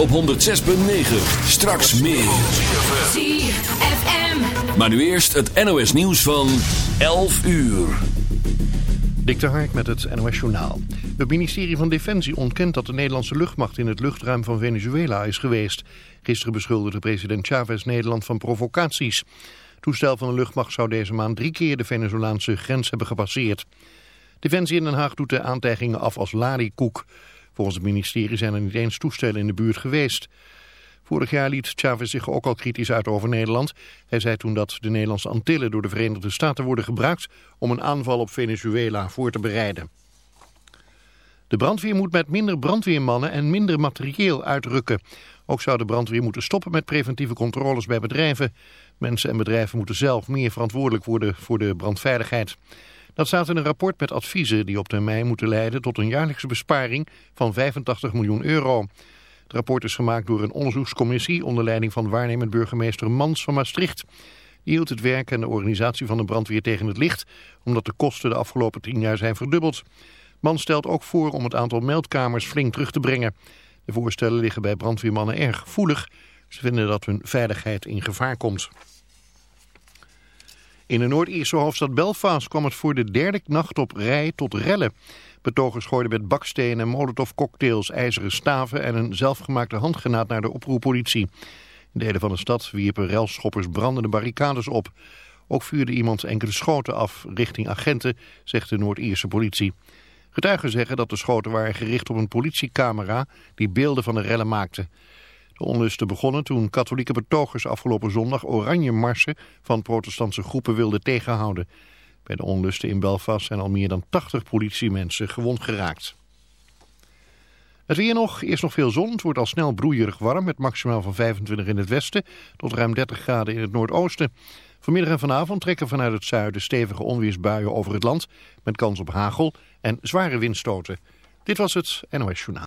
op 106.9. Straks meer. ZFM. Maar nu eerst het NOS nieuws van 11 uur. Dik de Hark met het NOS Journaal. Het ministerie van Defensie ontkent dat de Nederlandse luchtmacht in het luchtruim van Venezuela is geweest. Gisteren beschuldigde president Chavez Nederland van provocaties. Het toestel van de luchtmacht zou deze maand drie keer de Venezolaanse grens hebben gepasseerd. Defensie in Den Haag doet de aantijgingen af als larikoek. Volgens het ministerie zijn er niet eens toestellen in de buurt geweest. Vorig jaar liet Chavez zich ook al kritisch uit over Nederland. Hij zei toen dat de Nederlandse Antillen door de Verenigde Staten worden gebruikt om een aanval op Venezuela voor te bereiden. De brandweer moet met minder brandweermannen en minder materieel uitrukken. Ook zou de brandweer moeten stoppen met preventieve controles bij bedrijven. Mensen en bedrijven moeten zelf meer verantwoordelijk worden voor de brandveiligheid. Dat staat in een rapport met adviezen die op termijn moeten leiden tot een jaarlijkse besparing van 85 miljoen euro. Het rapport is gemaakt door een onderzoekscommissie onder leiding van waarnemend burgemeester Mans van Maastricht. Die hield het werk en de organisatie van de brandweer tegen het licht, omdat de kosten de afgelopen tien jaar zijn verdubbeld. Mans stelt ook voor om het aantal meldkamers flink terug te brengen. De voorstellen liggen bij brandweermannen erg gevoelig. Ze vinden dat hun veiligheid in gevaar komt. In de Noord-Ierse hoofdstad Belfast kwam het voor de derde nacht op rij tot rellen. Betogers gooiden met bakstenen en molotovcocktails, ijzeren staven en een zelfgemaakte handgenaad naar de oproerpolitie. In delen van de stad wierpen relschoppers brandende barricades op. Ook vuurde iemand enkele schoten af richting agenten, zegt de Noord-Ierse politie. Getuigen zeggen dat de schoten waren gericht op een politiecamera die beelden van de rellen maakte. De onlusten begonnen toen katholieke betogers afgelopen zondag oranje marsen van protestantse groepen wilden tegenhouden. Bij de onlusten in Belfast zijn al meer dan 80 politiemensen gewond geraakt. Het weer nog, eerst nog veel zon. Het wordt al snel broeierig warm met maximaal van 25 in het westen tot ruim 30 graden in het noordoosten. Vanmiddag en vanavond trekken vanuit het zuiden stevige onweersbuien over het land met kans op hagel en zware windstoten. Dit was het NOS Journaal.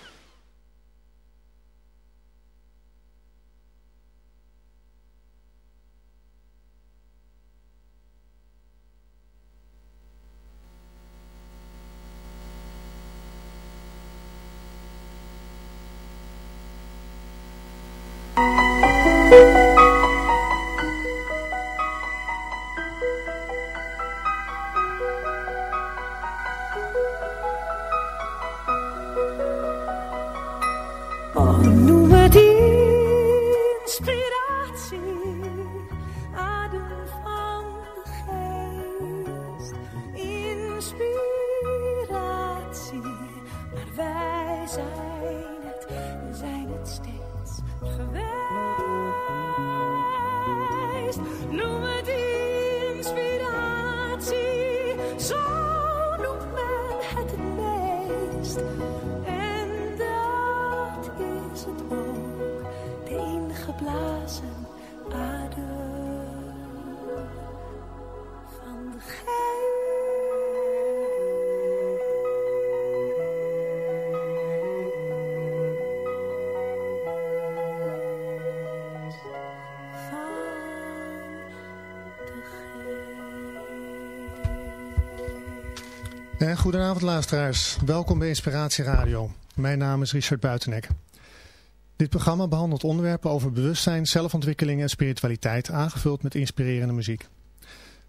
En goedenavond luisteraars, welkom bij Inspiratie Radio. Mijn naam is Richard Buitenek. Dit programma behandelt onderwerpen over bewustzijn, zelfontwikkeling en spiritualiteit, aangevuld met inspirerende muziek.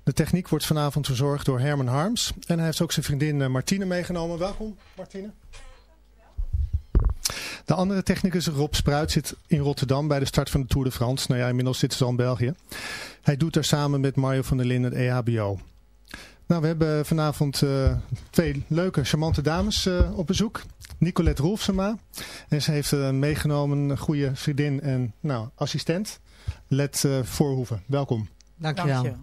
De techniek wordt vanavond verzorgd door Herman Harms en hij heeft ook zijn vriendin eh, Martine meegenomen. Welkom Martine. De andere technicus Rob Spruit zit in Rotterdam bij de start van de Tour de France. Nou ja, inmiddels zitten ze al in België. Hij doet daar samen met Mario van der Linden het EHBO. Nou, we hebben vanavond eh, twee leuke, charmante dames eh, op bezoek. Nicolette Rolfsema. En ze heeft uh, meegenomen een goede vriendin en nou, assistent. Let uh, Voorhoeven. Welkom. Dankjewel.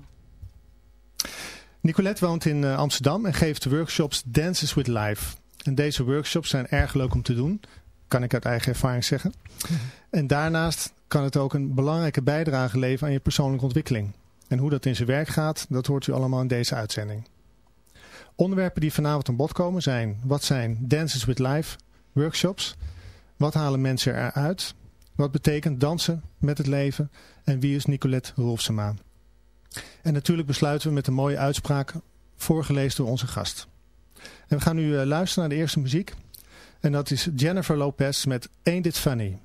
Nicolette woont in uh, Amsterdam en geeft workshops Dances with Life. En deze workshops zijn erg leuk om te doen. Kan ik uit eigen ervaring zeggen. En daarnaast kan het ook een belangrijke bijdrage leveren aan je persoonlijke ontwikkeling. En hoe dat in zijn werk gaat, dat hoort u allemaal in deze uitzending. Onderwerpen die vanavond aan bod komen zijn... wat zijn Dances with Life, workshops... wat halen mensen eruit... wat betekent dansen met het leven... en wie is Nicolette Rolfsema. En natuurlijk besluiten we met een mooie uitspraak... voorgelezen door onze gast. En we gaan nu eh, luisteren naar de eerste muziek... En dat is Jennifer Lopez met Ain't It Funny.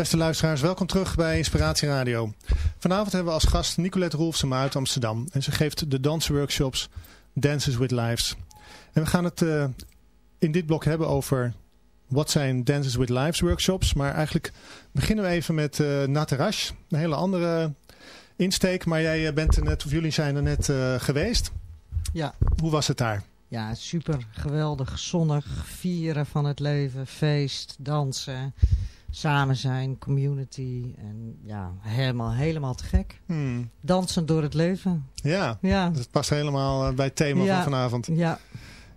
beste luisteraars, welkom terug bij Inspiratie Radio. Vanavond hebben we als gast Nicolette Rolfsema uit Amsterdam. En ze geeft de dansworkshops Dances with Lives. En we gaan het eh, in dit blok hebben over wat zijn Dances with Lives workshops. Maar eigenlijk beginnen we even met uh, Een hele andere insteek, maar jij eh, bent er net, of jullie zijn er net geweest. Ja. Hoe was het daar? Ja, super geweldig, zonnig, vieren van het leven, feest, dansen samen zijn, community en ja, helemaal, helemaal te gek. Hmm. Dansen door het leven. Ja, ja. dat het past helemaal eh, bij het thema van vanavond. Ja.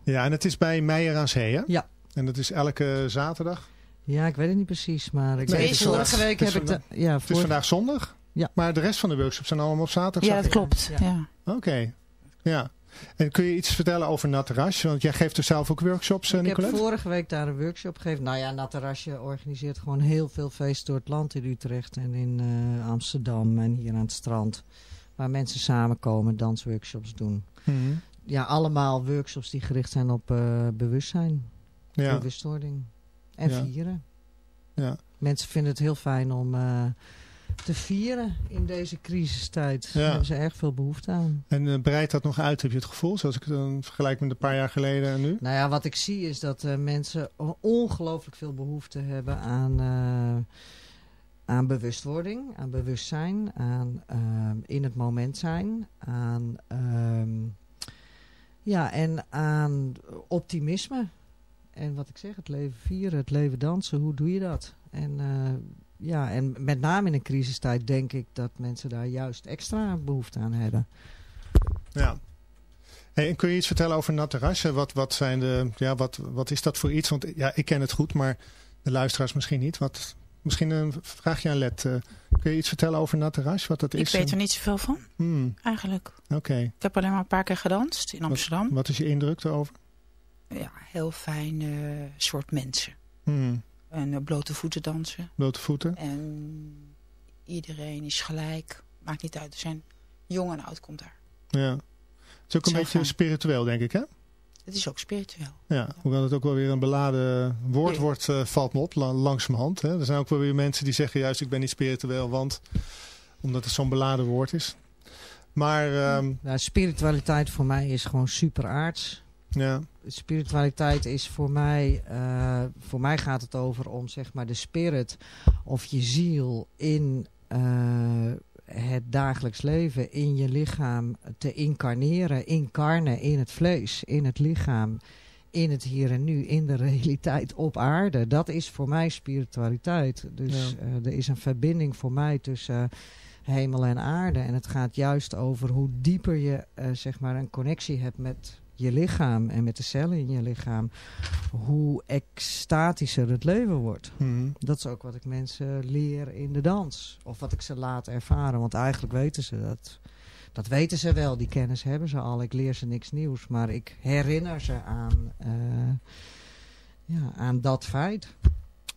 ja, en het is bij Meijer aan Zee, hè? Ja. En dat is elke zaterdag? Ja, ik weet het niet precies, maar ik nee, weet het vorige week heb ik... De, ja, Het is vandaag zondag, ja. maar de rest van de workshops zijn allemaal op zaterdag? Ja, dat klopt. Ja. Oké, ja. En kun je iets vertellen over Natarasje? Want jij geeft er zelf ook workshops, eh, ik heb vorige week daar een workshop gegeven. Nou ja, Natarasje organiseert gewoon heel veel feesten door het land in Utrecht en in eh, Amsterdam en hier aan het strand. Waar mensen samenkomen, dansworkshops doen. Mhm. Ja, allemaal workshops die gericht zijn op eh, bewustzijn, Ja, bewustwording en Ja. vieren. ja. Mensen vinden het heel fijn om te vieren in deze crisistijd. Ja. Daar hebben ze erg veel behoefte aan. En eh, breidt dat nog uit, heb je het gevoel? Zoals ik het dan vergelijk met een paar jaar geleden en nu? Nou ja, wat ik zie is dat eh, mensen ongelooflijk veel behoefte hebben aan, eh, aan bewustwording, aan bewustzijn, aan in het moment zijn, aan, ehm, ja, en aan optimisme. En wat ik zeg, het leven vieren, het leven dansen, hoe doe je dat? En, ja, en met name in een crisistijd denk ik dat mensen daar juist extra behoefte aan hebben. Ja. Hey, en kun je iets vertellen over Natarasje? Wat, wat, zijn de, ja, wat, wat is dat voor iets? Want ja, ik ken het goed, maar de luisteraars misschien niet. Wat, misschien een vraagje aan Let. eh, kun je iets vertellen over Natarasje? Wat dat Ik is? weet er niet zoveel van, Hmm, eigenlijk. Oké. Ik heb alleen maar een paar keer gedanst in Amsterdam. Wat is je indruk erover? Ja, heel fijn eh, soort mensen. Hmm, En eh, blote voeten dansen. blote voeten? En iedereen is gelijk. Maakt niet uit. Er zijn jong en oud komt daar. Ja. Het is ook een beetje spiritueel, denk ik, hè? Het is ook spiritueel. Ja, hoewel het ook wel weer een beladen woord wordt, eh, valt me op, la- langzamerhand. Hè. Er zijn ook wel weer mensen die zeggen juist ik ben niet spiritueel, want omdat het zo'n beladen woord is. Maar ehm, Nou, spiritualiteit voor mij is gewoon super aards. Ja, spiritualiteit is voor mij, eh, voor mij gaat het over om zeg maar de spirit of je ziel in eh, het dagelijks leven, in je lichaam te incarneren, incarnen in het vlees, in het lichaam, in het hier en nu, in de realiteit op aarde. Dat is voor mij spiritualiteit. Dus Ja. eh, er is een verbinding voor mij tussen hemel en aarde. En het gaat juist over hoe dieper je zeg maar een connectie hebt met je lichaam en met de cellen in je lichaam. Hoe extatischer het leven wordt. mhm. Dat is ook wat ik mensen leer in de dans. Of wat ik ze laat ervaren. Want eigenlijk weten ze dat. Dat weten ze wel, die kennis hebben ze al. Ik leer ze niks nieuws. Maar ik herinner ze aan, eh, ja, aan dat feit.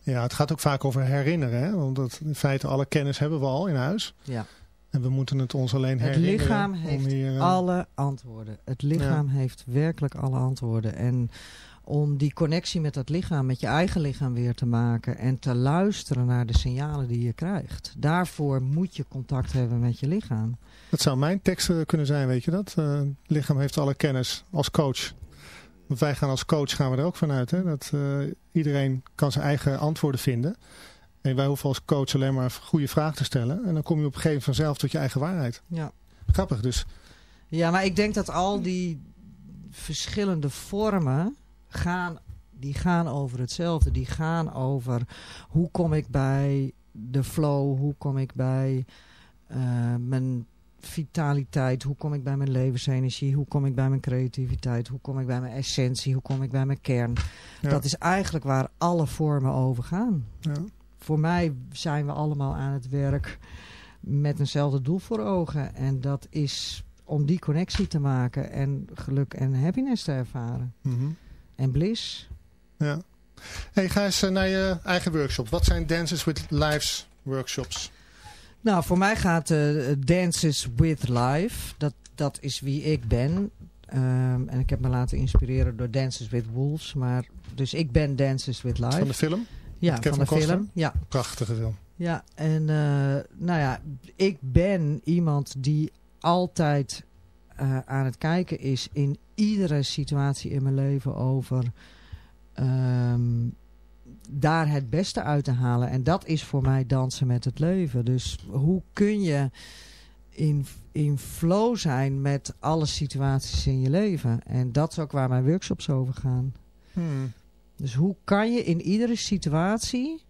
ja, het gaat ook vaak over herinneren. Hè? Want dat, in feite alle kennis hebben we al in huis. Ja. En we moeten het ons alleen Het herinneren. lichaam om heeft hier, eh, alle antwoorden. Het lichaam heeft werkelijk alle antwoorden. En om die connectie met dat lichaam, met je eigen lichaam weer te maken en te luisteren naar de signalen die je krijgt. Daarvoor moet je contact hebben met je lichaam. Dat zou mijn tekst eh, kunnen zijn, weet je dat? Het lichaam heeft alle kennis als coach. Want wij gaan als coach gaan we er ook vanuit. Hè? Dat iedereen kan zijn eigen antwoorden vinden. Wij hoeven als coach alleen maar goede vragen te stellen. En dan kom je op een gegeven moment vanzelf tot je eigen waarheid. Ja. Grappig dus. Ja, maar ik denk dat al die verschillende vormen gaan, die gaan over hetzelfde. Die gaan over hoe kom ik bij de flow, hoe kom ik bij eh, mijn vitaliteit, hoe kom ik bij mijn levensenergie, hoe kom ik bij mijn creativiteit, hoe kom ik bij mijn essentie, hoe kom ik bij mijn kern. Ja. Dat is eigenlijk waar alle vormen over gaan. Ja. Voor mij zijn we allemaal aan het werk met eenzelfde doel voor ogen. En dat is om die connectie te maken en geluk en happiness te ervaren. Mhm. En bliss. ja. Hey, ga eens eh, naar je eigen workshop. Wat zijn Dances with Lives workshops? Nou, voor mij gaat eh, Dances with Life. Dat, dat is wie ik ben. Ehm, en ik heb me laten inspireren door Dances with Wolves. Maar, dus ik ben Dances with Life. Van de film? Ja, Kevin van de film. Ja, Prachtige film. Ja, en eh, nou ja, ik ben iemand die altijd eh, aan het kijken is in iedere situatie in mijn leven over ehm, daar het beste uit te halen. En dat is voor mij dansen met het leven. Dus hoe kun je in, in flow zijn met alle situaties in je leven? En dat is ook waar mijn workshops over gaan. Hmm. Dus hoe kan je in iedere situatie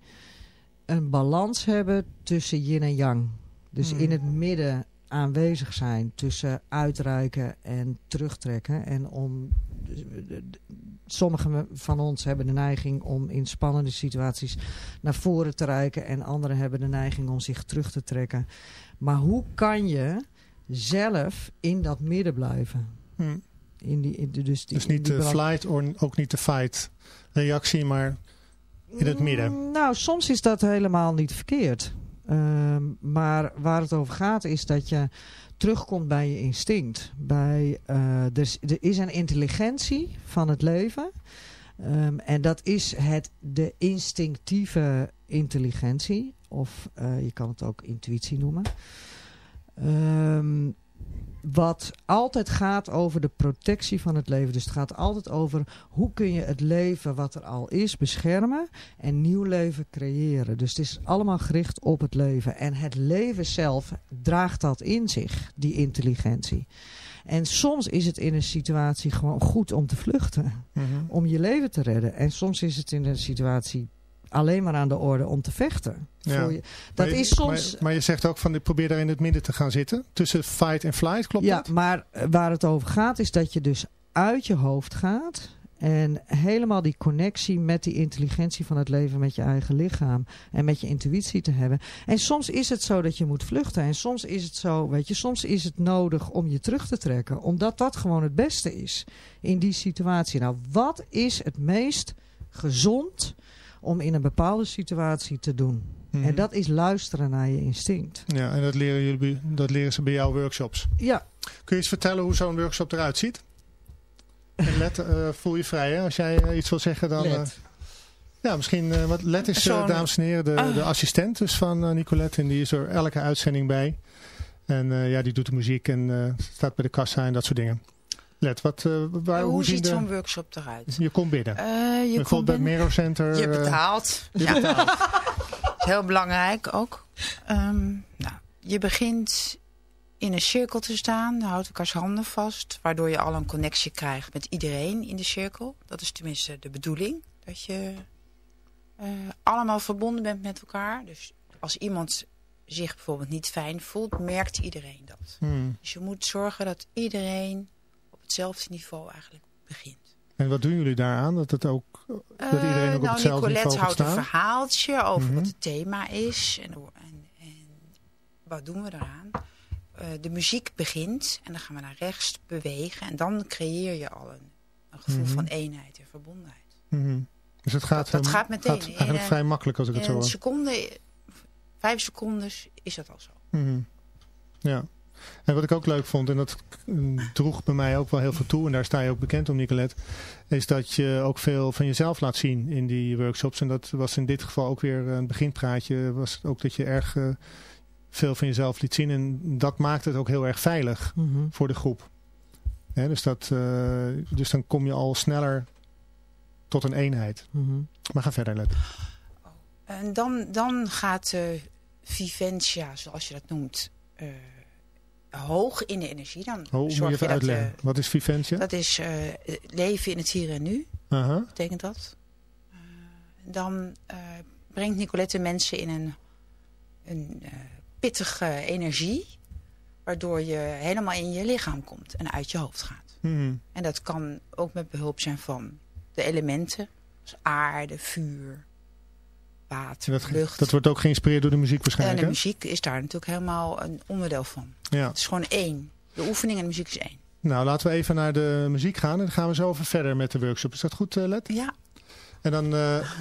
een balans hebben tussen yin en yang? Dus Hmm. in het midden aanwezig zijn tussen uitreiken en terugtrekken. En om Sommigen van ons hebben de neiging om in spannende situaties naar voren te reiken. En anderen hebben de neiging om zich terug te trekken. Maar hoe kan je zelf in dat midden blijven? Hm. In die, in de- dus, die, Dus niet die de flight of ook niet de fight reactie, maar in het midden. Mm, Nou, soms is dat helemaal niet verkeerd. Ehm, maar waar het over gaat is dat je terugkomt bij je instinct. Bij, er, is, er is een intelligentie van het leven. Ehm, en dat is het, de instinctieve intelligentie. Of eh, je kan het ook intuïtie noemen. Ehm, wat altijd gaat over de protectie van het leven. Dus het gaat altijd over hoe kun je het leven wat er al is beschermen en nieuw leven creëren. Dus het is allemaal gericht op het leven. En het leven zelf draagt dat in zich, die intelligentie. En soms is het in een situatie gewoon goed om te vluchten, Mhm. om je leven te redden. En soms is het in een situatie alleen maar aan de orde om te vechten. Ja. Je. Dat je- is soms... Maar, maar je zegt ook van, ik probeer daar in het midden te gaan zitten. Tussen fight en flight, klopt ja, dat? maar eh, waar het over gaat is dat je dus uit je hoofd gaat en helemaal die connectie met die intelligentie van het leven met je eigen lichaam en met je intuïtie te hebben. En soms is het zo dat je moet vluchten en soms is het zo, weet je, soms is het nodig om je terug te trekken, omdat dat gewoon het beste is in die situatie. Nou, wat is het meest gezond om in een bepaalde situatie te doen? Mhm. En dat is luisteren naar je instinct. Ja, en dat leren, jullie, dat leren ze bij jouw workshops. Ja, Kun je eens vertellen hoe zo'n workshop eruit ziet? En Let, eh, voel je vrij hè? Als jij eh, iets wil zeggen dan... eh, ja, misschien... wat Let is, dames en heren, de, Ah. de assistent dus van Nicolette. En die is er elke uitzending bij. En ja, die doet de muziek en staat bij de kassa en dat soort dingen. Let, wat, eh, waar, hoe ziet de... zo'n workshop eruit? Je komt binnen. Eh, je komt Bijvoorbeeld bij Mero Center. je eh, betaalt. je ja, betaalt. heel belangrijk ook. Ehm, nou, je begint in een cirkel te staan, houdt elkaars handen vast, waardoor je al een connectie krijgt met iedereen in de cirkel. Dat is tenminste de bedoeling, dat je allemaal verbonden bent met elkaar. Dus als iemand zich bijvoorbeeld niet fijn voelt, merkt iedereen dat. Hmm. Dus je moet zorgen dat iedereen hetzelfde niveau eigenlijk begint. En wat doen jullie daaraan? Dat het ook... Dat iedereen ook op hetzelfde Nicolette niveau gaat houdt een verhaaltje over Mhm. wat het thema is. En, en, en wat doen we eraan? Eh, de muziek begint en dan gaan we naar rechts bewegen. En dan creëer je al een, een gevoel Mhm. van eenheid en verbondenheid. Mhm. Dus het gaat, Dat eh, gaat meteen. In eigenlijk een- vrij makkelijk als ik het In zo een hoor. seconde, vijf seconden is dat al zo. Mhm. Ja. En wat ik ook leuk vond, en dat droeg bij mij ook wel heel veel toe, en daar sta je ook bekend om Nicolette, is dat je ook veel van jezelf laat zien in die workshops. En dat was in dit geval ook weer een beginpraatje, was ook dat je erg eh, veel van jezelf liet zien. En dat maakt het ook heel erg veilig Mhm. voor de groep. Hè, dus, dat, eh, dus dan kom je al sneller tot een eenheid. Mhm. Maar ga verder, Let. En dan, dan gaat eh Viventia, zoals je dat noemt, eh, hoog in de energie. Dan Oh, je zorg even je dat, eh, Wat is Viventia? dat is eh, leven in het hier en nu. Aha. betekent dat. Eh, dan brengt Nicolette mensen in een, een pittige energie, waardoor je helemaal in je lichaam komt en uit je hoofd gaat. Mhm. En dat kan ook met behulp zijn van de elementen, als aarde, vuur, water, Dat, lucht. dat wordt ook geïnspireerd door de muziek en waarschijnlijk, de hè? muziek is daar natuurlijk helemaal een onderdeel van. Ja. Het is gewoon één. De oefening en de muziek is één. Nou, laten we even naar de muziek gaan en dan gaan we zo even verder met de workshop. Is dat goed, eh, Let? Ja, En dan, eh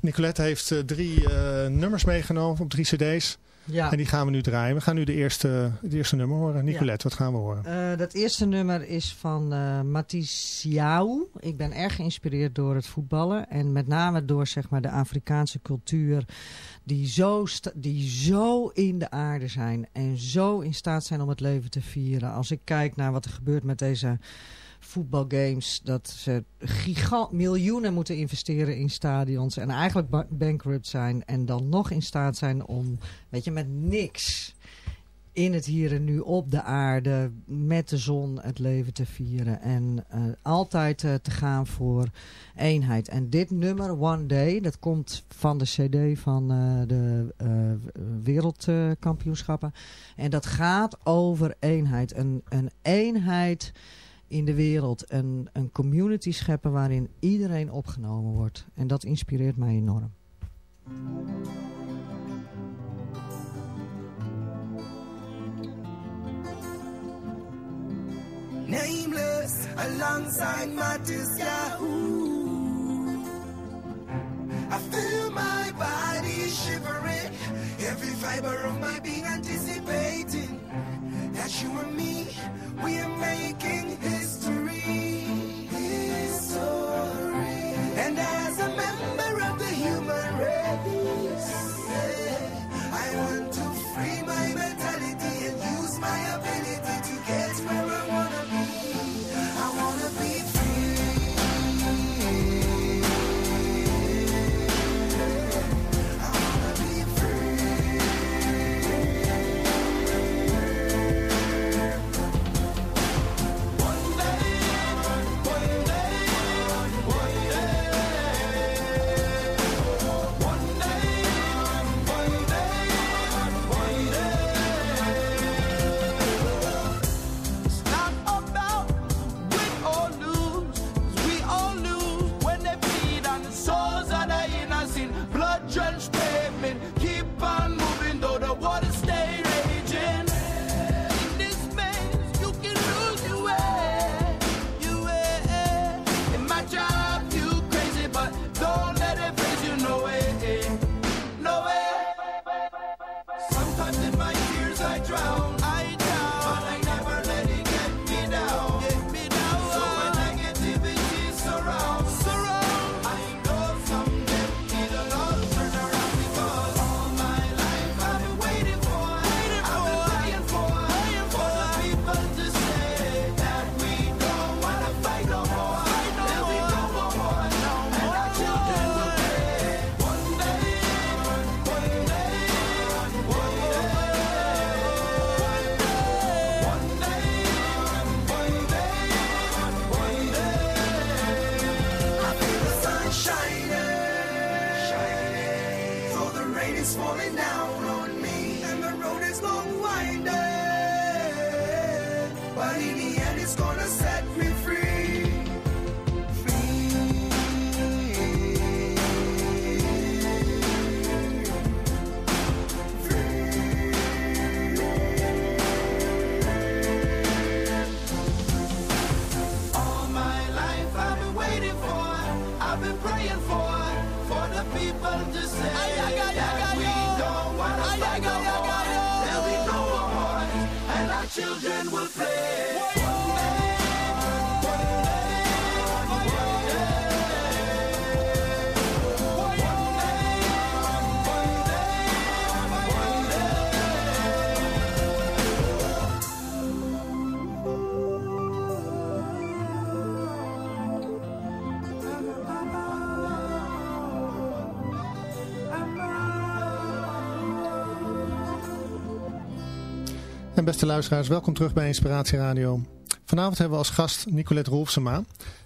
Nicolette heeft eh, drie nummers meegenomen op drie cd's. Ja. En die gaan we nu draaien. We gaan nu de eerste, het eerste nummer horen. Nicolette, wat gaan we horen? Eh, dat eerste nummer is van eh Matisse Jou. Ik ben erg geïnspireerd door het voetballen. En met name door zeg maar, de Afrikaanse cultuur. Die zo, die zo in de aarde zijn. En zo in staat zijn om het leven te vieren. Als ik kijk naar wat er gebeurt met deze voetbalgames. Dat ze gigant miljoenen moeten investeren in stadions. En eigenlijk ba- bankrupt zijn. En dan nog in staat zijn om, weet je, met niks in het hier en nu op de aarde met de zon het leven te vieren en eh, altijd eh, te gaan voor eenheid. En dit nummer One Day, dat komt van de cd van eh, de wereldkampioenschappen en dat gaat over eenheid. Een, een eenheid in de wereld een, een community scheppen waarin iedereen opgenomen wordt. En dat inspireert mij enorm. nameless alongside Mattis Yahoo. I feel my body shivering, every fiber of my being anticipating that you and me, we are making history. History. And as En beste luisteraars, welkom terug bij Inspiratie Radio. Vanavond hebben we als gast Nicolette Rolfsema.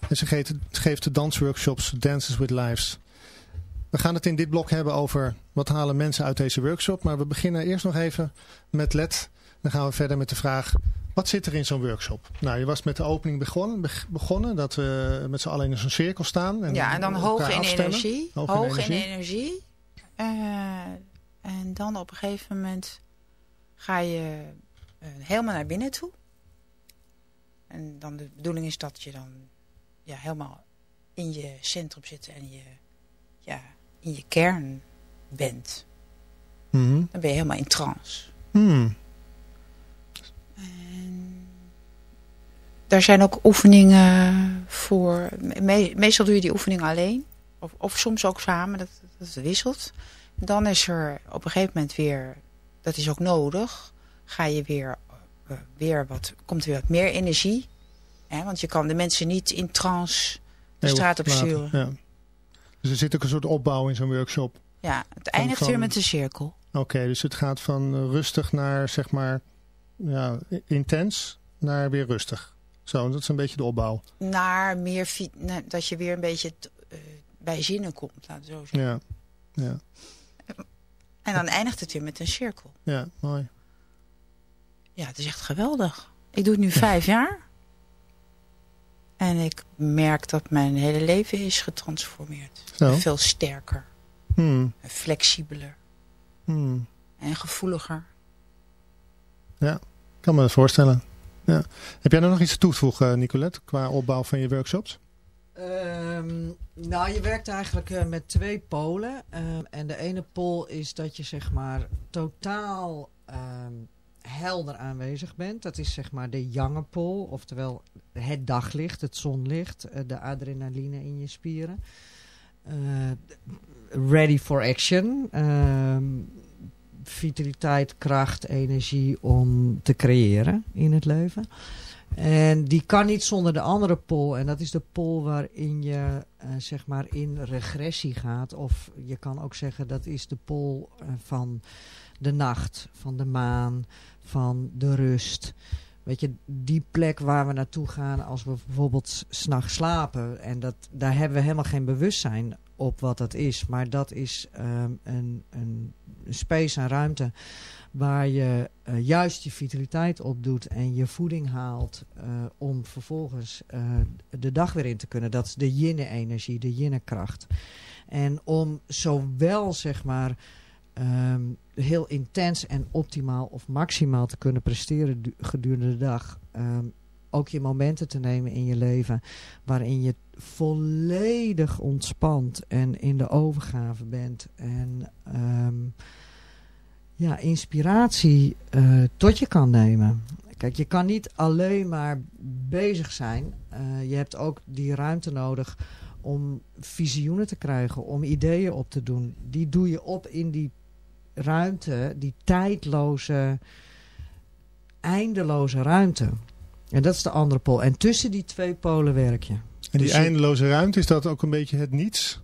En ze geeft, de dansworkshops Dances with Lives. We gaan het in dit blok hebben over wat halen mensen uit deze workshop. Maar we beginnen eerst nog even met Let. Dan gaan we verder met de vraag, wat zit er in zo'n workshop? Nou, je was met de opening begonnen, beg- begonnen dat we met z'n allen in zo'n cirkel staan. En ja, en dan hoog in afstemmen. energie. Hoog Hoog, in in energie. Eh, en dan op een gegeven moment ga je helemaal naar binnen toe. En dan de bedoeling is dat je dan ja, helemaal in je centrum zit en je, ja, in je kern bent. Mhm. Dan ben je helemaal in trance. Hmm. En daar zijn ook oefeningen voor. Me- meestal doe je die oefeningen alleen. Of, of soms ook samen, dat, dat wisselt. Dan is er op een gegeven moment weer, dat is ook nodig, ga je weer, eh, weer wat, komt er weer wat meer energie. Hè? Want je kan de mensen niet in trance de straat op sturen. Ja. Dus er zit ook een soort opbouw in zo'n workshop. Ja, het eindigt van- weer met een cirkel. Oké, dus het gaat van eh, rustig naar zeg maar ja, intens naar weer rustig. Zo, dat is een beetje de opbouw. Naar meer, dat je weer een beetje eh, bij zinnen komt, laten we zo zeggen. Ja, ja, En dan eindigt het weer met een cirkel. ja mooi. Ja, het is echt geweldig. Ik doe het nu vijf jaar. En ik merk dat mijn hele leven is getransformeerd. Zo. Veel sterker, Hmm. en flexibeler Hmm. en gevoeliger. Ik kan me dat voorstellen. Ja. Heb jij er nog iets toe te voegen, Nicolette, qua opbouw van je workshops? Ehm, nou, je werkt eigenlijk eh, met twee polen. Ehm, en de ene pool is dat je zeg maar totaal ehm, helder aanwezig bent. Dat is zeg maar de jonge pool, oftewel het daglicht, het zonlicht, eh, de adrenaline in je spieren. Eh, ready for action. Ehm, vitaliteit, kracht, energie om te creëren in het leven. En die kan niet zonder de andere pol. En dat is de pol waarin je eh, zeg maar in regressie gaat. Of je kan ook zeggen dat is de pol van de nacht, van de maan, van de rust. Weet je, die plek waar we naartoe gaan als we bijvoorbeeld s'nachts slapen. En dat, daar hebben we helemaal geen bewustzijn op wat dat is. Maar dat is ehm, een, een space, een ruimte waar je eh, juist je vitaliteit op doet en je voeding haalt eh, om vervolgens eh, de dag weer in te kunnen. Dat is de yin-energie, de yin-kracht. En om zowel zeg maar ehm, heel intens en optimaal of maximaal te kunnen presteren du- gedurende de dag, ehm, ook je momenten te nemen in je leven waarin je volledig ontspant en in de overgave bent en ehm, ja, inspiratie eh, tot je kan nemen. Kijk, je kan niet alleen maar bezig zijn. Eh, je hebt ook die ruimte nodig om visioenen te krijgen, om ideeën op te doen. Die doe je op in die ruimte, die tijdloze, eindeloze ruimte. En dat is de andere pool. En tussen die twee polen werk je. En die Dus eindeloze ruimte, is dat ook een beetje het niets?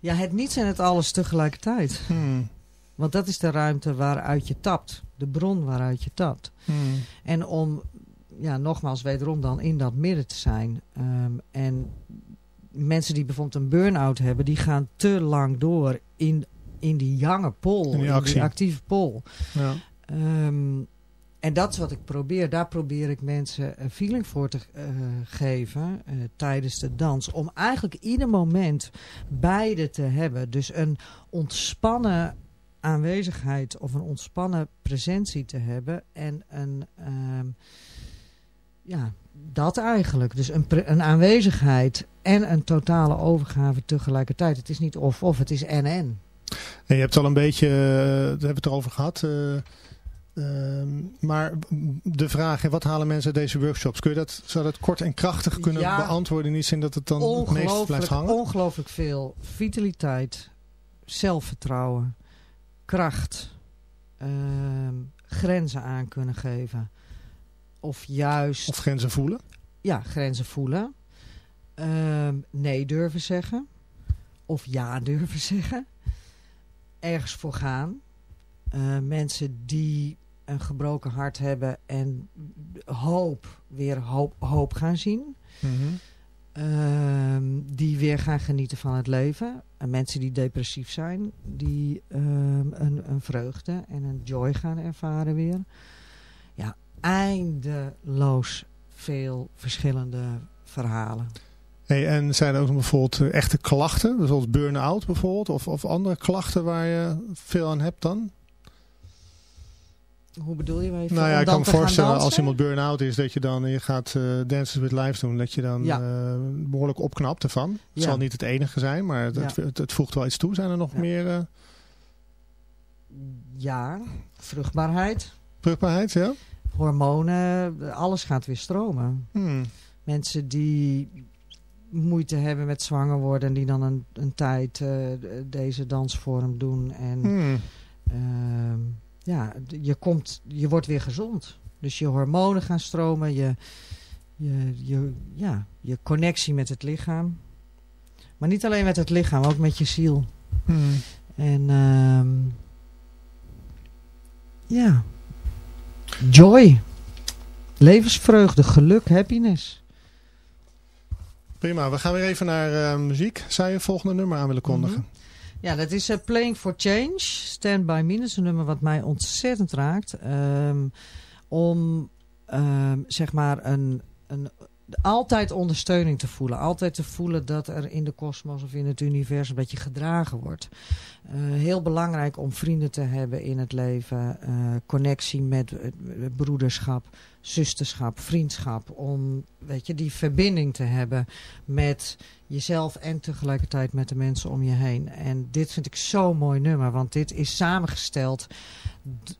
Ja, het niets en het alles tegelijkertijd. Hmm. Want dat is de ruimte waaruit je tapt. De bron waaruit je tapt. Hmm. En om, ja, nogmaals, wederom dan in dat midden te zijn. Ehm, en mensen die bijvoorbeeld een burn-out hebben, die gaan te lang door in, in die jonge pol, In die actie. actieve pol. Ja. Ehm, en dat is wat ik probeer. Daar probeer ik mensen een feeling voor te eh, geven eh, tijdens de dans. Om eigenlijk ieder moment beide te hebben. Dus een ontspannen aanwezigheid of een ontspannen presentie te hebben. En een, ehm, ja, dat eigenlijk. Dus een, een aanwezigheid en een totale overgave tegelijkertijd. Het is niet of-of, het is en-en. Je hebt al een beetje, eh, daar hebben we het erover gehad. eh, ehm, maar de vraag, hè, wat halen mensen uit deze workshops? Kun je dat, zou dat kort en krachtig kunnen Ja. beantwoorden? In die zin dat het dan het meest blijft hangen? ongelooflijk veel vitaliteit, zelfvertrouwen, kracht, ehm, grenzen aan kunnen geven. Of juist Of grenzen voelen? ja, grenzen voelen. Ehm, nee durven zeggen. Of ja durven zeggen. Ergens voor gaan. Eh, mensen die een gebroken hart hebben en hoop, weer hoop, hoop gaan zien. Mhm. Ehm, die weer gaan genieten van het leven. En mensen die depressief zijn, die ehm, een, een vreugde en een joy gaan ervaren weer. Ja, eindeloos veel verschillende verhalen. Hey, en zijn er ook nog bijvoorbeeld eh, echte klachten? Zoals burn-out bijvoorbeeld? Of, of andere klachten waar je veel aan hebt dan? Hoe bedoel je? Even, nou ja, ik kan me voorstellen als iemand burn-out is, dat je dan je gaat eh Dances with Life doen, dat je dan Ja. eh, behoorlijk opknapt ervan. Het Ja. zal niet het enige zijn, maar het, Ja. het, het, het voegt wel iets toe. Zijn er nog meer Ja, vruchtbaarheid, vruchtbaarheid? Ja? hormonen, alles gaat weer stromen. Hmm. Mensen die moeite hebben met zwanger worden... en die dan een, een tijd eh, deze dansvorm doen. En Hmm. ehm, ja, je, komt, je wordt weer gezond. Dus je hormonen gaan stromen. Je, je, je, ja, je connectie met het lichaam. Maar niet alleen met het lichaam, ook met je ziel. Hmm. En ehm, ja, joy. Levensvreugde, geluk, happiness. Prima, we gaan weer even naar eh, muziek. Zou je het volgende nummer aan willen kondigen? Ja, dat is eh, Playing for Change, Stand By Me. Dat is een nummer wat mij ontzettend raakt. Ehm, om, ehm, zeg maar, een, een altijd ondersteuning te voelen. Altijd te voelen dat er in de kosmos of in het universum dat je gedragen wordt. Eh, heel belangrijk om vrienden te hebben in het leven. eh, connectie met eh, broederschap, zusterschap, vriendschap. Om weet je, die verbinding te hebben met jezelf en tegelijkertijd met de mensen om je heen. En dit vind ik zo'n mooi nummer. Want dit is samengesteld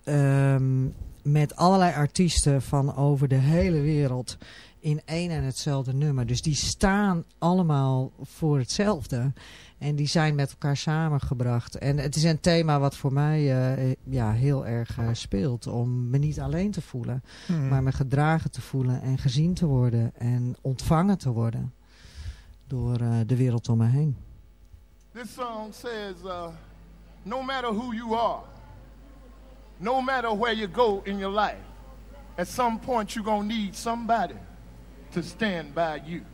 ehm, met allerlei artiesten van over de hele wereld in één en hetzelfde nummer. Dus die staan allemaal voor hetzelfde. En die zijn met elkaar samengebracht. En het is een thema wat voor mij eh, ja, heel erg eh, speelt. Om me niet alleen te voelen. Hmm. Maar me gedragen te voelen en gezien te worden. En ontvangen te worden. Door eh, de wereld om me heen. This song says, uh, no matter who you are, no matter where you go in your life, at some point you're going to need somebody to stand by you.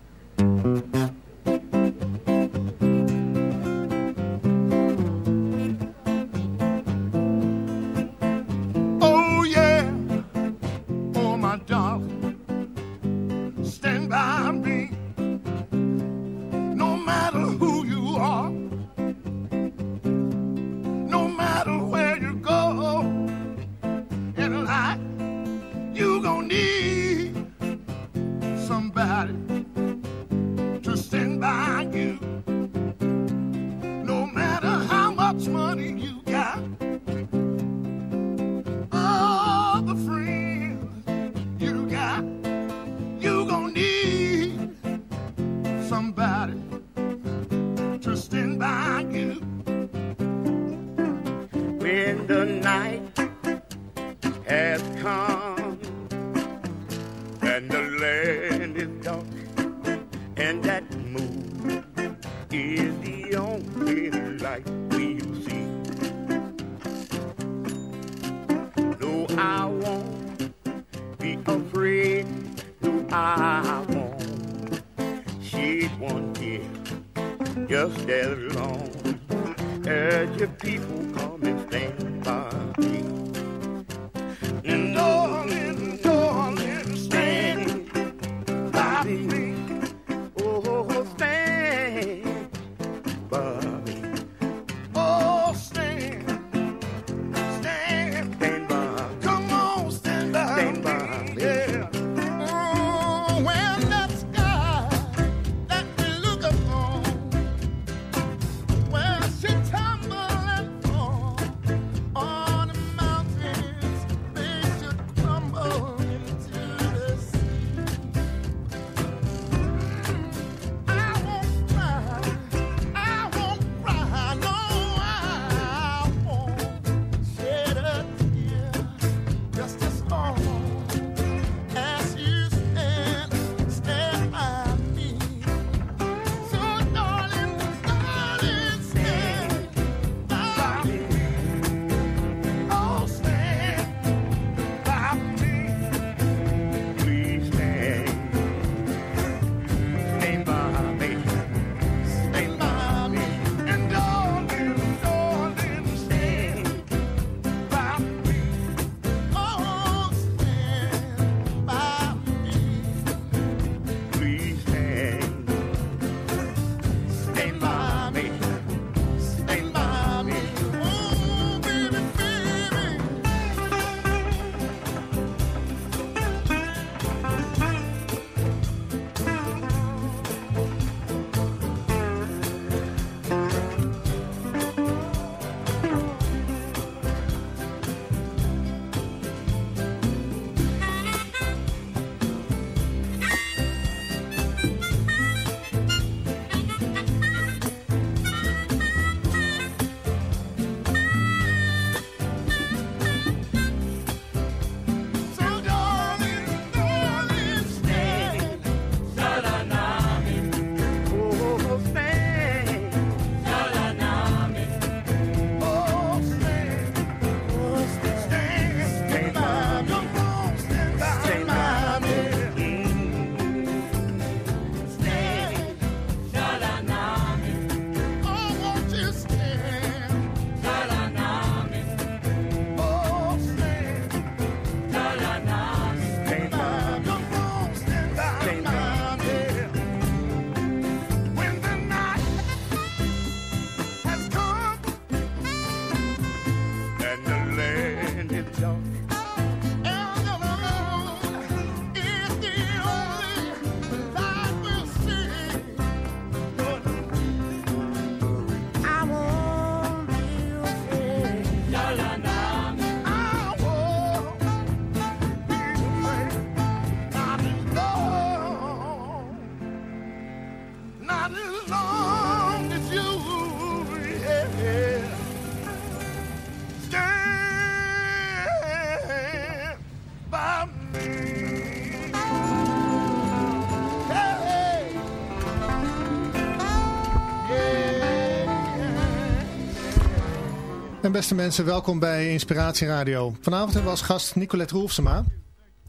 En beste mensen, welkom bij Inspiratie Radio. Vanavond hebben we als gast Nicolette Roelfsema.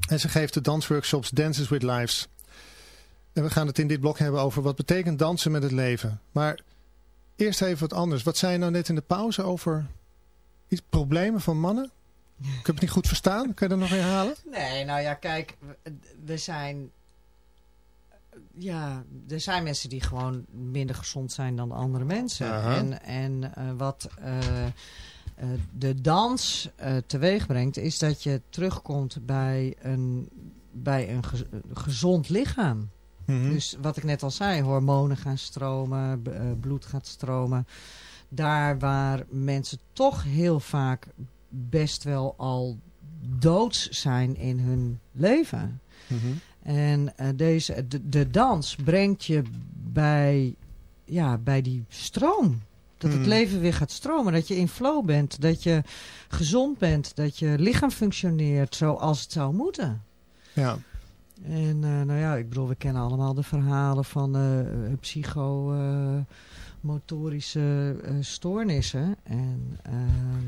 En ze geeft de dansworkshops Dances with Lives. En we gaan het in dit blok hebben over wat betekent dansen met het leven. Maar eerst even wat anders. Wat zei je nou net in de pauze over iets, problemen van mannen? Ik heb het niet goed verstaan. Kan je dat nog herhalen? Nee, nou ja, kijk, we zijn... Ja, er zijn mensen die gewoon minder gezond zijn dan andere mensen. En, en eh, wat eh, eh, de dans teweeg brengt, is dat je terugkomt bij een, bij een gez- gezond lichaam. Mhm. Dus wat ik net al zei, hormonen gaan stromen, bloed gaat stromen. Daar waar mensen toch heel vaak best wel al doods zijn in hun leven. Mhm. En eh, deze, de, de dans brengt je bij, ja, bij die stroom. Dat het Hmm. leven weer gaat stromen. Dat je in flow bent. Dat je gezond bent. Dat je lichaam functioneert zoals het zou moeten. Ja. En eh, nou ja, ik bedoel, we kennen allemaal de verhalen van eh psychomotorische eh, stoornissen. En, ehm,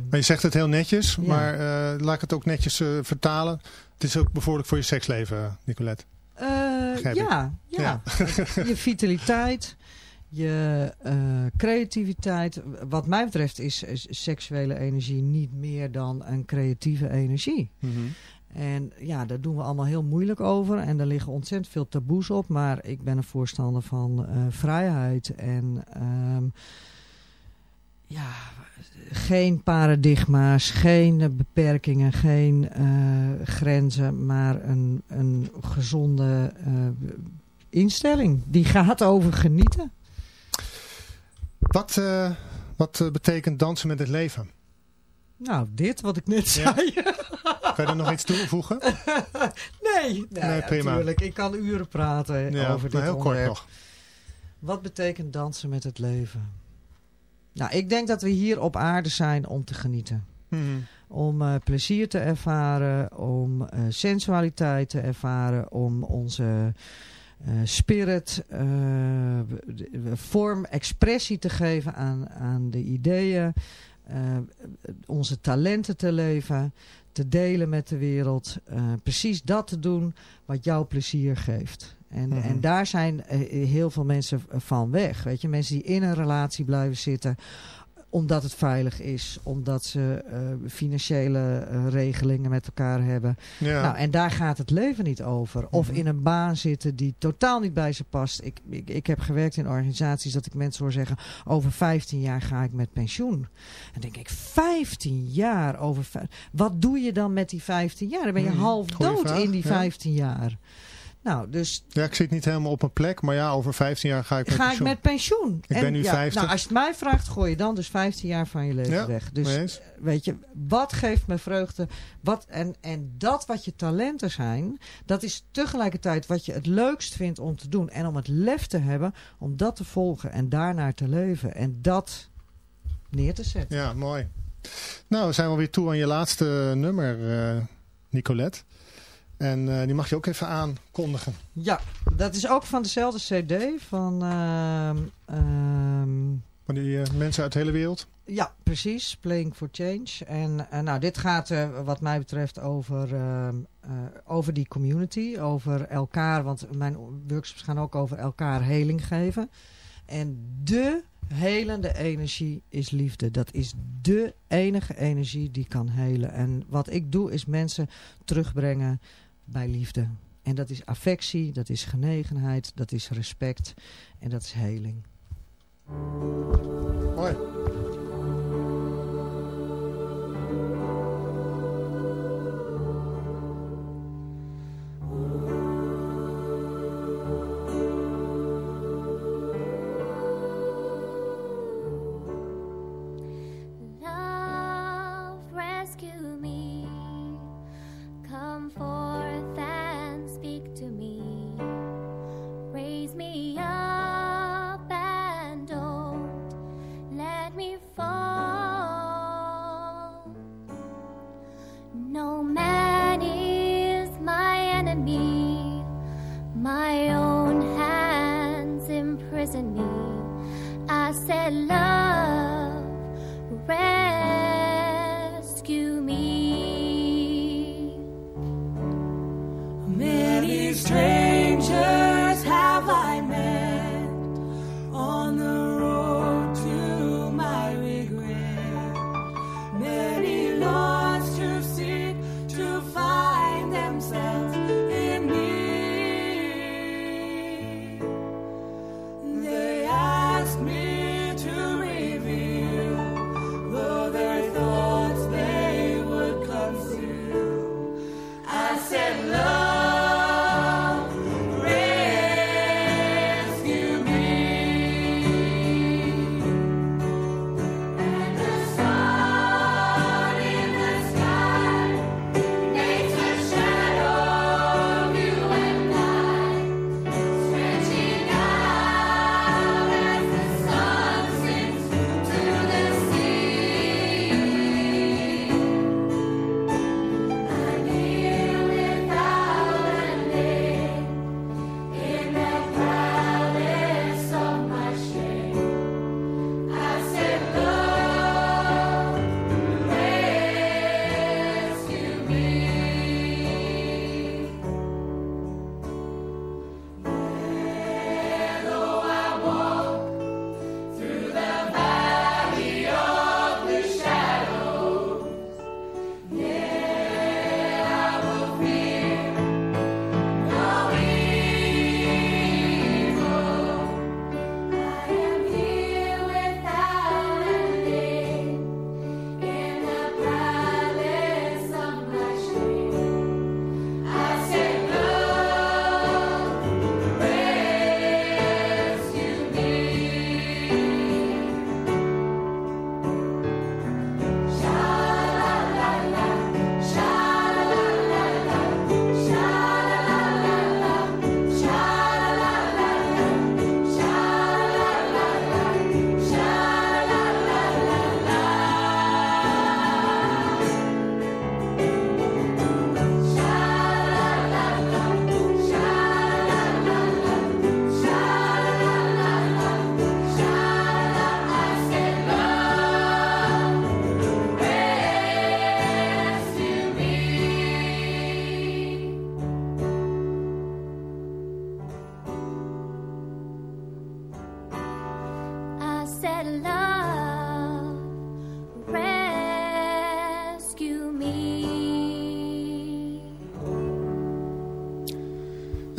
Maar je zegt het heel netjes, Ja. maar eh, laat ik het ook netjes eh, vertalen. Het is ook bevorderlijk voor je seksleven, Nicolette. ik. ja, ja. je vitaliteit, je creativiteit. Wat mij betreft is, is seksuele energie niet meer dan een creatieve energie. Mhm. En ja, daar doen we allemaal heel moeilijk over. En er liggen ontzettend veel taboes op. Maar ik ben een voorstander van eh, vrijheid. En ehm, ja, geen paradigma's, geen beperkingen, geen eh, grenzen. Maar een, een gezonde eh, instelling. Die gaat over genieten. Wat, wat betekent dansen met het leven? Nou, dit wat ik net Ja. zei. Kan je er nog iets toevoegen? Nee, nee, Nee, prima. natuurlijk. Ik kan uren praten Ja, over dit maar heel kort onderwerp. nog. Wat betekent dansen met het leven? Nou, ik denk dat we hier op aarde zijn om te genieten. Mhm. Om eh, plezier te ervaren, om eh, sensualiteit te ervaren, om onze eh, spirit vorm, expressie te geven aan, aan de ideeën, onze talenten te leven, te delen met de wereld. eh, precies dat te doen wat jou plezier geeft. En, Mhm. en daar zijn eh, heel veel mensen van weg. Weet je, mensen die in een relatie blijven zitten omdat het veilig is, omdat ze eh, financiële eh, regelingen met elkaar hebben. Ja. Nou, en daar gaat het leven niet over. Of Mhm. in een baan zitten die totaal niet bij ze past. Ik, ik, ik heb gewerkt in organisaties dat ik mensen hoor zeggen... over 15 jaar ga ik met pensioen. En dan denk ik, 15 jaar over... Wat doe je dan met die 15 jaar? Dan ben je Mhm. half dood in die ja. 15 jaar. Nou, dus ja, ik zit niet helemaal op mijn plek, maar ja, over 15 jaar ga ik met ga ik pensioen. met pensioen. Ik ben nu ja, 50. Nou, als je het mij vraagt, gooi je dan dus 15 jaar van je leven Ja, weg. Dus eens. weet je, wat geeft me vreugde? Wat, en, en dat wat je talenten zijn, dat is tegelijkertijd wat je het leukst vindt om te doen. En om het lef te hebben om dat te volgen en daarnaar te leven. En dat neer te zetten. Ja, mooi. Nou, we zijn alweer toe aan je laatste nummer, eh, Nicolette. En eh, die mag je ook even aankondigen. Ja, dat is ook van dezelfde cd van... ehm, ehm, Van die eh, mensen uit de hele wereld. Ja, precies. Playing for Change. En eh, nou, dit gaat wat mij betreft over, ehm, eh, over die community. Over elkaar. Want mijn workshops gaan ook over elkaar heling geven. En de helende energie is liefde. Dat is de enige energie die kan helen. En wat ik doe is mensen terugbrengen bij liefde. En dat is affectie, dat is genegenheid, dat is respect en dat is heling. Mooi.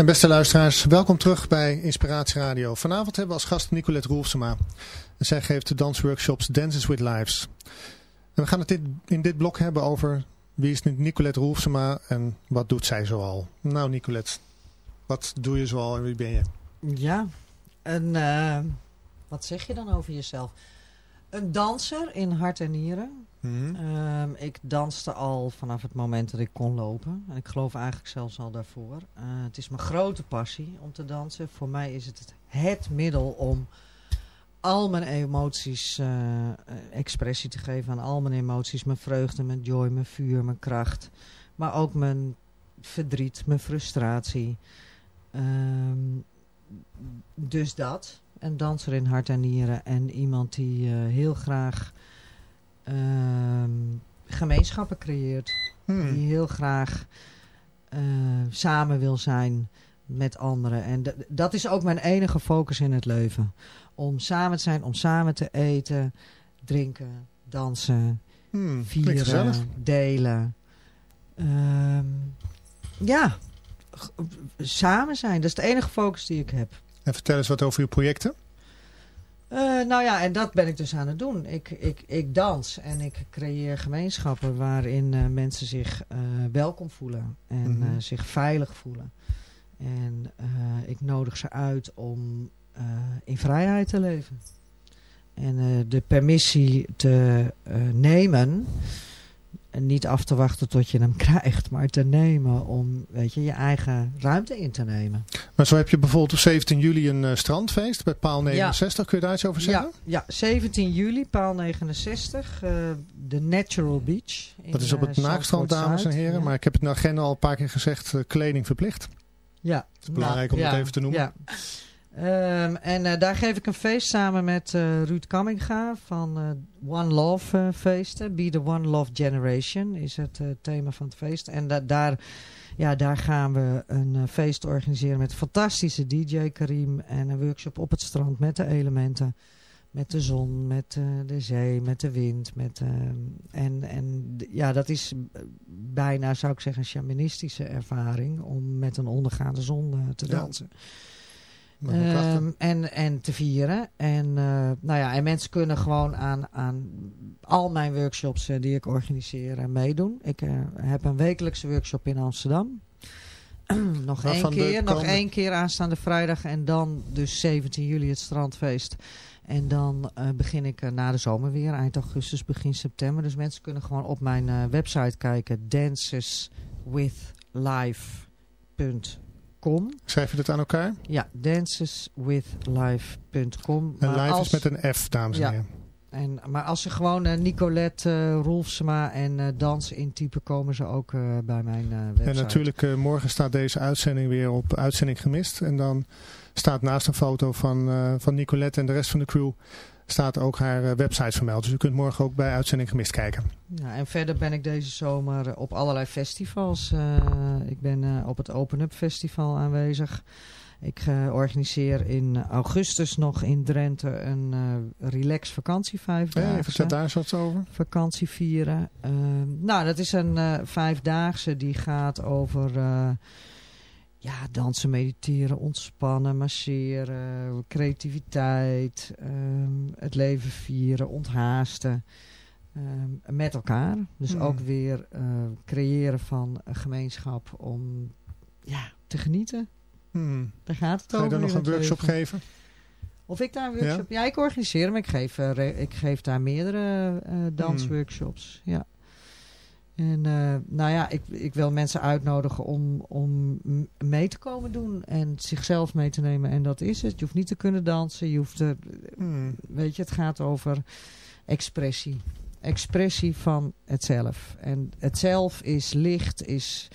Beste luisteraars, welkom terug bij Inspiratie Radio. Vanavond hebben we als gast Nicolette Roelfsema. En zij geeft de dansworkshops Dances with Lives. En we gaan het in dit blok hebben over wie is Nicolette Roelfsema en wat doet zij zoal. Nou Nicolette, wat doe je zoal en wie ben je? Ja, een, eh, wat zeg je dan over jezelf? Een danser in hart en nieren. Mhm. Ehm, ik danste al vanaf het moment dat ik kon lopen. En ik geloof eigenlijk zelfs al daarvoor. Eh, het is mijn grote passie om te dansen. Voor mij is het het middel om al mijn emoties eh, expressie te geven aan al mijn emoties. Mijn vreugde, mijn joy, mijn vuur, mijn kracht. Maar ook mijn verdriet, mijn frustratie. Ehm, dus dat. Een danser in hart en nieren. En iemand die eh, heel graag ehm, gemeenschappen creëert. Hmm. Die heel graag eh, samen wil zijn met anderen. En dat is ook mijn enige focus in het leven. Om samen te zijn, om samen te eten, drinken, dansen, Hmm, vieren, delen. Ehm, ja, samen zijn. Dat is de enige focus die ik heb. En vertel eens wat over je projecten. Eh, nou ja, en dat ben ik dus aan het doen. Ik, ik, ik dans en ik creëer gemeenschappen waarin eh, mensen zich eh, welkom voelen en Mhm. zich veilig voelen. En ik nodig ze uit om in vrijheid te leven. En de permissie te nemen, en niet af te wachten tot je hem krijgt, maar te nemen om weet je, je eigen ruimte in te nemen. Maar zo heb je bijvoorbeeld op 17 juli een eh, strandfeest bij paal 69. Kun je daar iets over zeggen? Ja, ja, 17 juli, paal 69, eh, de Natural Beach. in, Dat is op eh, het Naakstrand, dames en heren. Ja. Maar ik heb het in de agenda al een paar keer gezegd. eh, kleding verplicht. Ja. is belangrijk om dat even te noemen. Ehm, en eh, daar geef ik een feest samen met eh, Ruud Kamminga van eh, One Love feesten. Be the One Love Generation is het thema van het feest. En da- daar ja, daar gaan we een feest organiseren met fantastische DJ Karim. En een workshop op het strand met de elementen. Met de zon, met de zee, met de wind. Met, eh, en, en ja, dat is bijna, zou ik zeggen, een shamanistische ervaring. Om met een ondergaande zon te dansen. Ehm, en, en te vieren. En, eh, nou ja, en mensen kunnen gewoon aan, aan al mijn workshops eh, die ik organiseer eh, meedoen. Ik heb een wekelijkse workshop in Amsterdam. nog één keer, nog komende- één keer aanstaande vrijdag. En dan dus 17 juli het strandfeest. En dan begin ik na de zomer weer, eind augustus, begin september. Dus mensen kunnen gewoon op mijn website kijken. Schrijf je dit aan elkaar? ja, danceswithlife.com. En Maar live als- is met een F, dames en Ja. heren. en, maar als ze gewoon eh, Nicolette uh, Rolfsema en eh dans intypen, komen ze ook bij mijn website. En natuurlijk, morgen staat deze uitzending weer op Uitzending Gemist. En dan staat naast een foto van, eh, van Nicolette en de rest van de crew... staat ook haar eh, website vermeld. Dus u kunt morgen ook bij Uitzending Gemist kijken. Ja, en verder ben ik deze zomer op allerlei festivals. Eh, ik ben op het Open Up Festival aanwezig. Ik organiseer in augustus nog in Drenthe een relax vakantie vijf Ja, dagen. vertel daar eens wat over. vakantie vieren. Ehm, nou, dat is een vijfdaagse die gaat over ja, dansen, mediteren, ontspannen, masseren, creativiteit, ehm, het leven vieren, onthaasten. ehm, met elkaar. Dus Hmm. ook weer eh, creëren van een gemeenschap om ja, te genieten. Hmm. Daar gaat het Ga je over. dan nog een workshop leven. geven? Of ik daar een workshop... Ja, ik organiseer hem. Ik geef, eh, ik geef daar meerdere eh, dansworkshops. Ja. En eh, nou ja, ik, ik wil mensen uitnodigen om, om mee te komen doen. En zichzelf mee te nemen. En dat is het. Je hoeft niet te kunnen dansen. Je hoeft er, Hmm. weet je, het gaat over expressie. Expressie van het zelf. En het zelf is licht, is,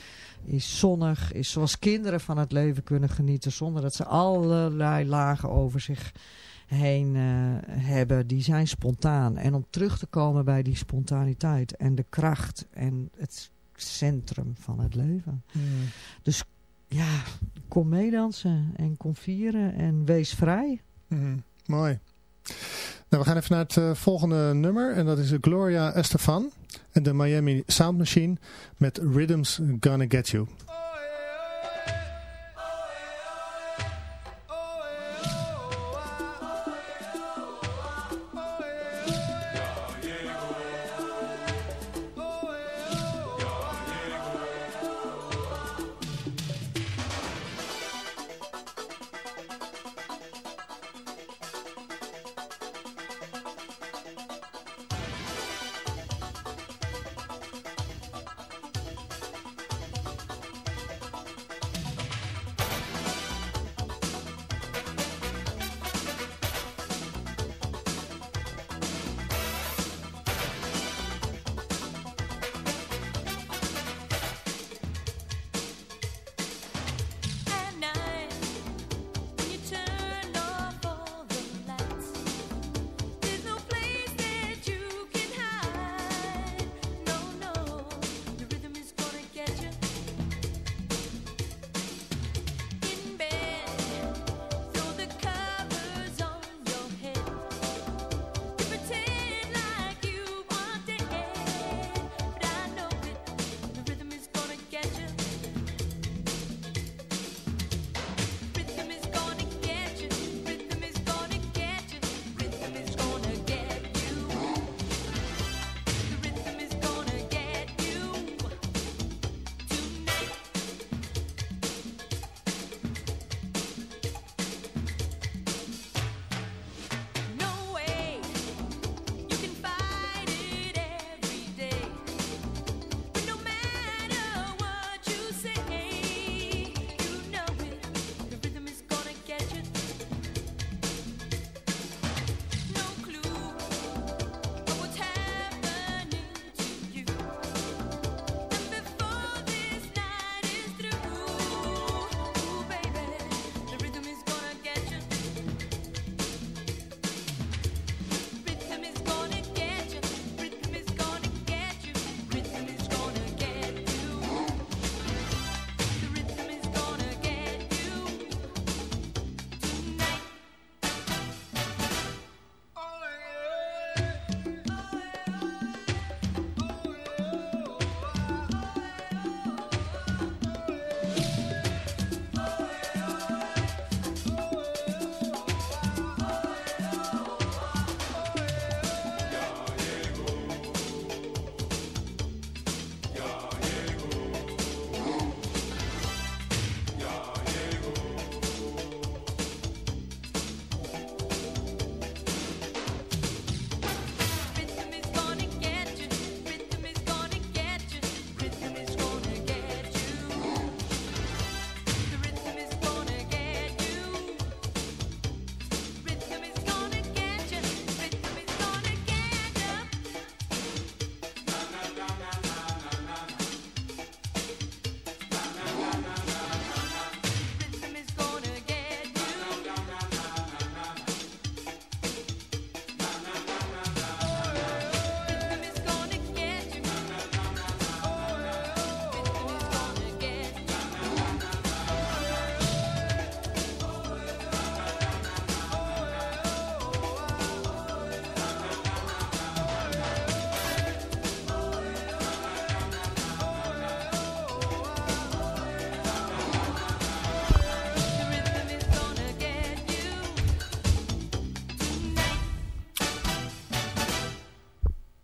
is zonnig, is zoals kinderen van het leven kunnen genieten. Zonder dat ze allerlei lagen over zich heen eh, hebben. Die zijn spontaan. En om terug te komen bij die spontaniteit en de kracht en het centrum van het leven. Hmm. Ja, kom meedansen en kom vieren en wees vrij. Mhm, Mooi. Nou, we gaan even naar het eh, volgende nummer. En dat is Gloria Estefan en de Miami Sound Machine met Rhythms Gonna Get You.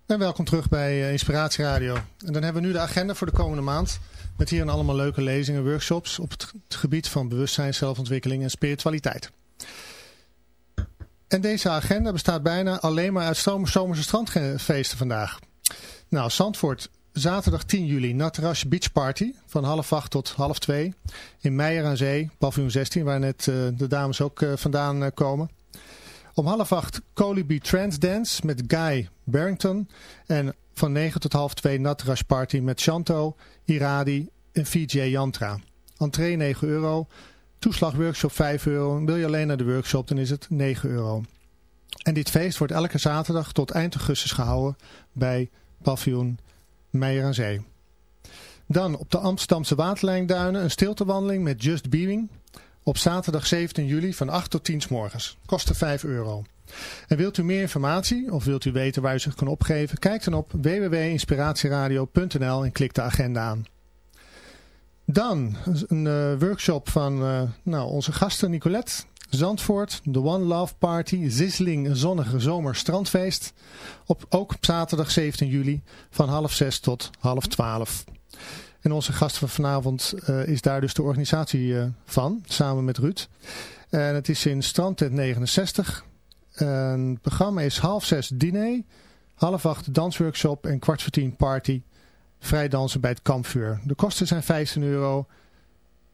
En welkom terug bij eh, Inspiratie Radio. En dan hebben we nu de agenda voor de komende maand. Met hierin allemaal leuke lezingen, workshops op het gebied van bewustzijn, zelfontwikkeling en spiritualiteit. En deze agenda bestaat bijna alleen maar uit zomerse strandfeesten vandaag. Nou, Zandvoort, zaterdag 10 juli, Natterasje Beach Party van half acht tot half twee. In Meijer aan Zee, paviljoen 16, waar net eh, de dames ook eh, vandaan komen. Om half acht Colibri Trance Dance met Guy Barrington. En van 9 tot half 2 Natrush Party met Chanto, Iradi en VJ Yantra. Entree 9 euro. Toeslag workshop 5 euro. Wil je alleen naar de workshop dan is het 9 euro. En dit feest wordt elke zaterdag tot eind augustus gehouden bij paviljoen Meijer aan Zee. Dan op de Amsterdamse Waterlijnduinen een stiltewandeling met Just Beaming. Op zaterdag 17 juli van 8 tot 10 s morgens. Kosten 5 euro. En wilt u meer informatie of wilt u weten waar u zich kan opgeven? Kijk dan op www.inspiratieradio.nl en klik de agenda aan. Dan een eh, workshop van eh, nou, onze gasten Nicolette Zandvoort, de One Love Party, Zisling zonnige zomer strandfeest. Op, ook op zaterdag 17 juli van half 6 tot half 12. En onze gast van vanavond eh, is daar dus de organisatie eh, van, samen met Ruud. En het is in Strandtent 69. En het programma is half zes diner, half acht dansworkshop en kwart voor tien party. Vrij dansen bij het kampvuur. De kosten zijn 15 euro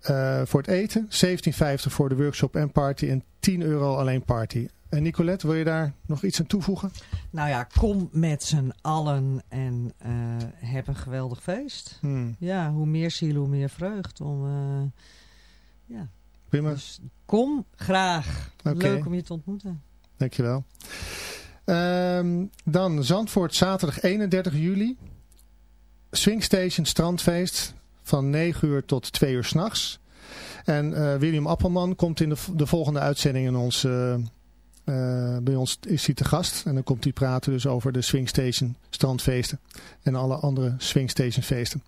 eh, voor het eten, 17,50 voor de workshop en party en 10 euro alleen party. En Nicolette, wil je daar nog iets aan toevoegen? Nou ja, kom met z'n allen en eh, heb een geweldig feest. Hmm. Ja, hoe meer ziel, hoe meer vreugd. Om, eh, ja. Prima, Dus kom graag. Leuk om je te ontmoeten. dankjewel. Ehm dan Zandvoort, zaterdag 31 juli. Swingstation strandfeest van 9 uur tot 2 uur s'nachts. En eh, William Appelman komt in de, de volgende uitzending in ons, eh, eh, bij ons is hij te gast. En dan komt hij praten dus over de Swingstation strandfeesten en alle andere Swingstation feesten.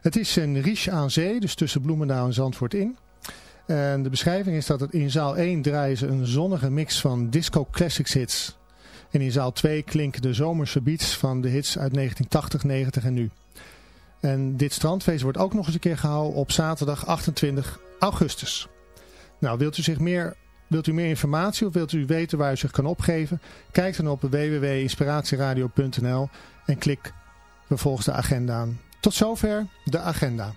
Het is in Riche aan Zee, dus tussen Bloemendaal en Zandvoort in. En de beschrijving is dat het in zaal 1 draaien ze een zonnige mix van disco classics hits. En in zaal 2 klinken de zomerse beats van de hits uit 1980, 90 en nu. En dit strandfeest wordt ook nog eens een keer gehouden op zaterdag 28 augustus. Nou, wilt u, zich meer, wilt u meer informatie of wilt u weten waar u zich kan opgeven? Kijk dan op www.inspiratieradio.nl en klik vervolgens de agenda aan. Tot zover de agenda.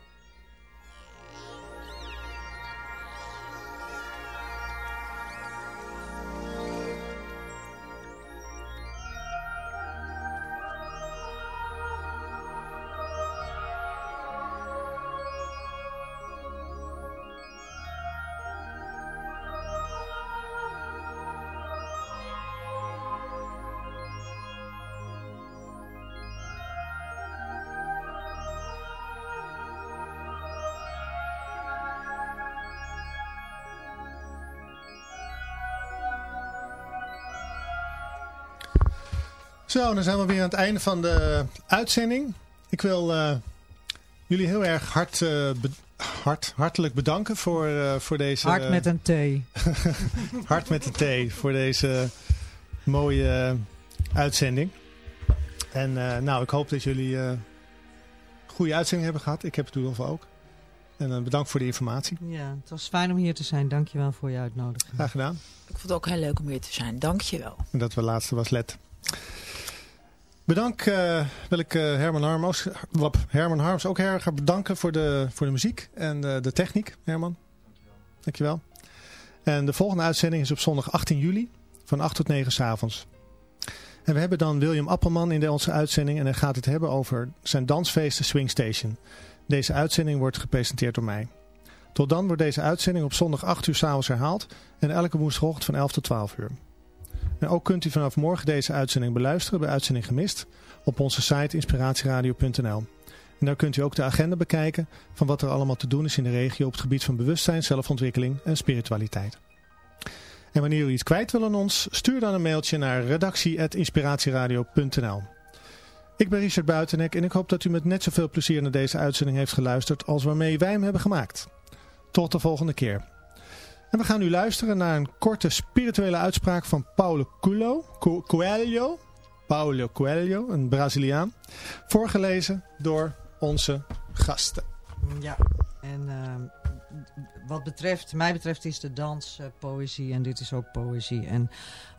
Zo, dan zijn we weer aan het einde van de uitzending. Ik wil eh, jullie heel erg hart, eh, be- hart, hartelijk bedanken voor, eh, voor deze... Hart met een T. hart met een T voor deze mooie uitzending. En eh, nou, ik hoop dat jullie eh goede uitzending hebben gehad. Ik heb het geval ook. En eh, bedankt voor de informatie. Ja, het was fijn om hier te zijn. Dankjewel voor je uitnodiging. Graag gedaan. Ik vond het ook heel leuk om hier te zijn. Dank je wel. En dat we laatste was let. Bedankt eh, wil ik eh, Herman, Harms, Herman Harms ook erg bedanken voor de, voor de muziek en de, de techniek. Herman, dankjewel. En de volgende uitzending is op zondag 18 juli van 8 tot 9 s avonds. En we hebben dan William Appelman in de onze uitzending en hij gaat het hebben over zijn dansfeesten Swing Station. Deze uitzending wordt gepresenteerd door mij. Tot dan wordt deze uitzending op zondag 8 uur s'avonds herhaald en elke woensdagochtend van 11 tot 12 uur. En ook kunt u vanaf morgen deze uitzending beluisteren bij Uitzending Gemist op onze site inspiratieradio.nl. En daar kunt u ook de agenda bekijken van wat er allemaal te doen is in de regio op het gebied van bewustzijn, zelfontwikkeling en spiritualiteit. En wanneer u iets kwijt wil aan ons, stuur dan een mailtje naar redactie.inspiratieradio.nl. Ik ben Richard Buitenek en ik hoop dat u met net zoveel plezier naar deze uitzending heeft geluisterd als waarmee wij hem hebben gemaakt. Tot de volgende keer. En we gaan nu luisteren naar een korte spirituele uitspraak van Paulo Coelho. Co- Coelho. Paulo Coelho, een Braziliaan. Voorgelezen door onze gasten. Ja, en ehm, wat betreft, mij betreft is de dans eh, poëzie en dit is ook poëzie. En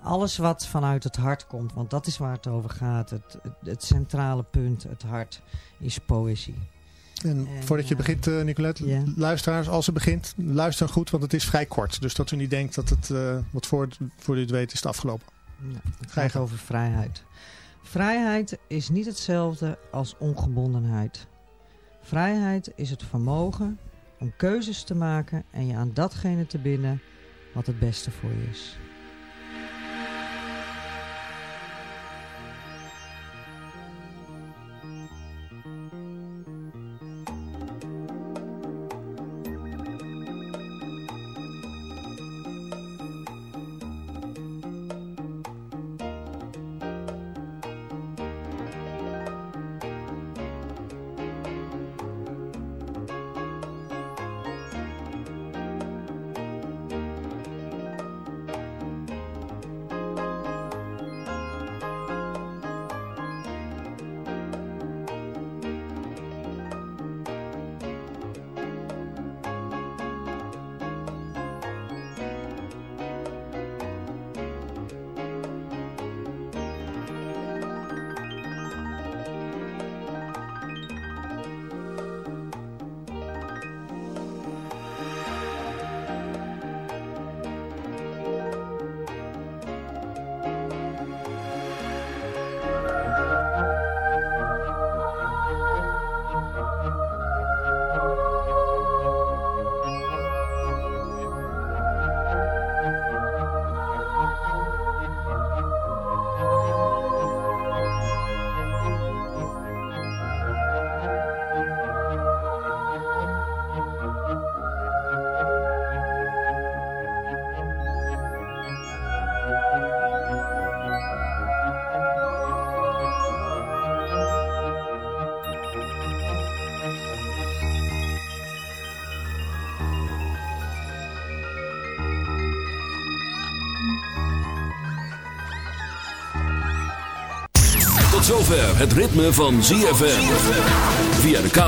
alles wat vanuit het hart komt, want dat is waar het over gaat. Het, het, het centrale punt, het hart, is poëzie. En, voordat je eh, begint, eh, Nicolette, ja. luisteraars, als ze begint, luister goed, want het is vrij kort. Dus dat u niet denkt dat het, eh, wat voor, voor u het weet, is het afgelopen. Ja, het gaat over vrijheid. Vrijheid is niet hetzelfde als ongebondenheid. Vrijheid is het vermogen om keuzes te maken en je aan datgene te binden wat het beste voor je is. Zover het ritme van ZFM. Via de kabel.